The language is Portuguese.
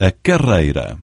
a carreira.